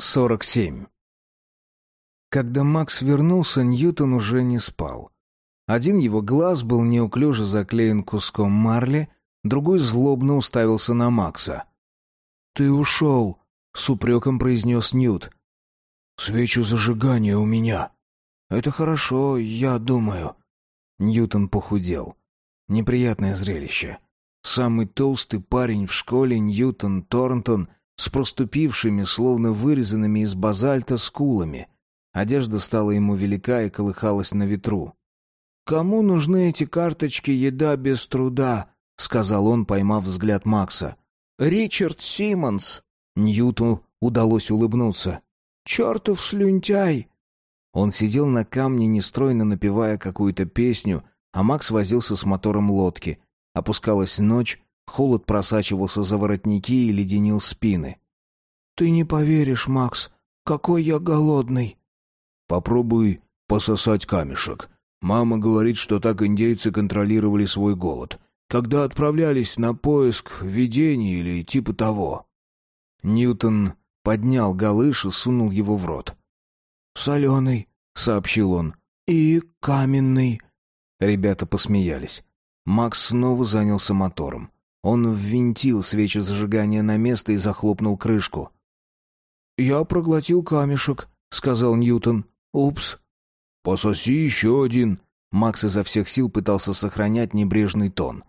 47. Когда Макс вернулся, Ньютон уже не спал. Один его глаз был неуклюже заклеен куском марли, другой злобно уставился на Макса. «Ты ушел», — с упреком произнес Ньют. «Свечу зажигания у меня». «Это хорошо, я думаю». Ньютон похудел. Неприятное зрелище. Самый толстый парень в школе, Ньютон Торнтон — с проступившими, словно вырезанными из базальта, скулами. Одежда стала ему велика и колыхалась на ветру. «Кому нужны эти карточки «Еда без труда»?» — сказал он, поймав взгляд Макса. «Ричард Симмонс!» Ньюту удалось улыбнуться. «Чертов слюнтяй!» Он сидел на камне, нестройно напевая какую-то песню, а Макс возился с мотором лодки. Опускалась ночь, Холод просачивался за воротники и леденил спины. «Ты не поверишь, Макс, какой я голодный!» «Попробуй пососать камешек. Мама говорит, что так индейцы контролировали свой голод, когда отправлялись на поиск видений или типа того». Ньютон поднял галыш и сунул его в рот. «Соленый», — сообщил он, — «и каменный». Ребята посмеялись. Макс снова занялся мотором. Он ввинтил свечи зажигания на место и захлопнул крышку. «Я проглотил камешек», — сказал Ньютон. «Упс». «Пососи еще один». Макс изо всех сил пытался сохранять небрежный тон.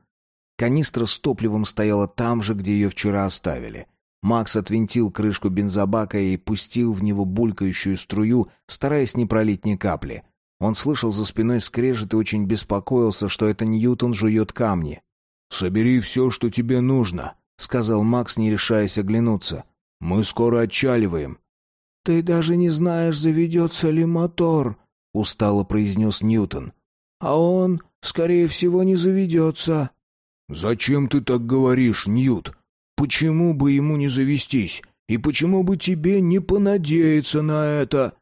Канистра с топливом стояла там же, где ее вчера оставили. Макс отвинтил крышку бензобака и пустил в него булькающую струю, стараясь не пролить ни капли. Он слышал за спиной скрежет и очень беспокоился, что это Ньютон жует камни. «Собери все, что тебе нужно», — сказал Макс, не решаясь оглянуться. «Мы скоро отчаливаем». «Ты даже не знаешь, заведется ли мотор», — устало произнес Ньютон. «А он, скорее всего, не заведется». «Зачем ты так говоришь, Ньют? Почему бы ему не завестись? И почему бы тебе не понадеяться на это?»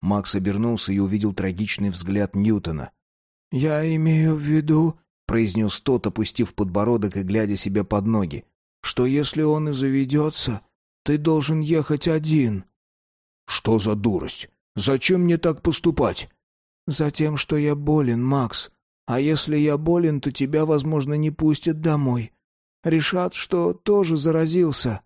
Макс обернулся и увидел трагичный взгляд Ньютона. «Я имею в виду, — произнес тот, опустив подбородок и глядя себе под ноги. «Что если он и заведется, ты должен ехать один». «Что за дурость? Зачем мне так поступать?» «Затем, что я болен, Макс. А если я болен, то тебя, возможно, не пустят домой. Решат, что тоже заразился».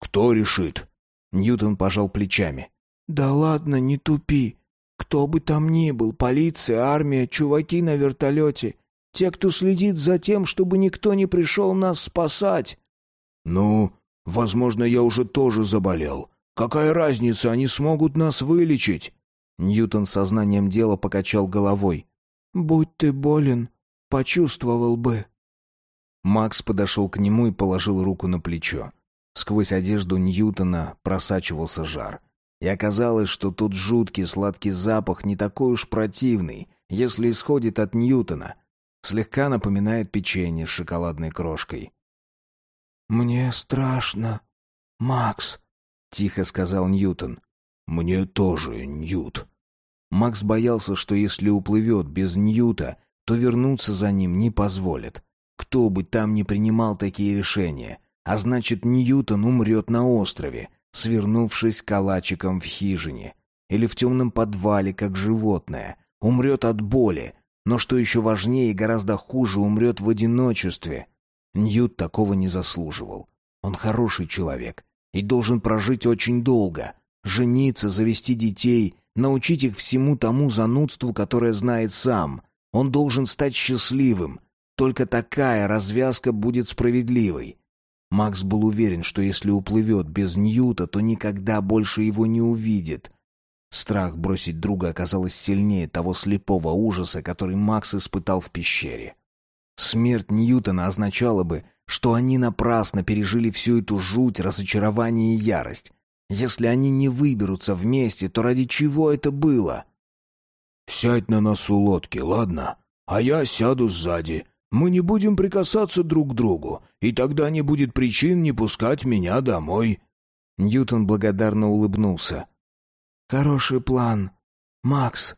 «Кто решит?» Ньютон пожал плечами. «Да ладно, не тупи. Кто бы там ни был, полиция, армия, чуваки на вертолете. Те, кто следит за тем, чтобы никто не пришел нас спасать». «Ну, возможно, я уже тоже заболел. Какая разница, они смогут нас вылечить?» Ньютон сознанием дела покачал головой. «Будь ты болен, почувствовал бы». Макс подошел к нему и положил руку на плечо. Сквозь одежду Ньютона просачивался жар. И оказалось, что тот жуткий сладкий запах не такой уж противный, если исходит от Ньютона — Слегка напоминает печенье с шоколадной крошкой. «Мне страшно, Макс», — тихо сказал Ньютон. «Мне тоже, Ньют». Макс боялся, что если уплывет без Ньюта, то вернуться за ним не позволят. Кто бы там ни принимал такие решения, а значит, Ньютон умрет на острове, свернувшись калачиком в хижине, или в темном подвале, как животное, умрет от боли, но что еще важнее и гораздо хуже, умрет в одиночестве. Ньют такого не заслуживал. Он хороший человек и должен прожить очень долго. Жениться, завести детей, научить их всему тому занудству, которое знает сам. Он должен стать счастливым. Только такая развязка будет справедливой. Макс был уверен, что если уплывет без Ньюта, то никогда больше его не увидит. Страх бросить друга оказалось сильнее того слепого ужаса, который Макс испытал в пещере. Смерть Ньютона означала бы, что они напрасно пережили всю эту жуть, разочарование и ярость. Если они не выберутся вместе, то ради чего это было? «Сядь на носу лодки, ладно? А я сяду сзади. Мы не будем прикасаться друг к другу, и тогда не будет причин не пускать меня домой». Ньютон благодарно улыбнулся. «Хороший план. Макс,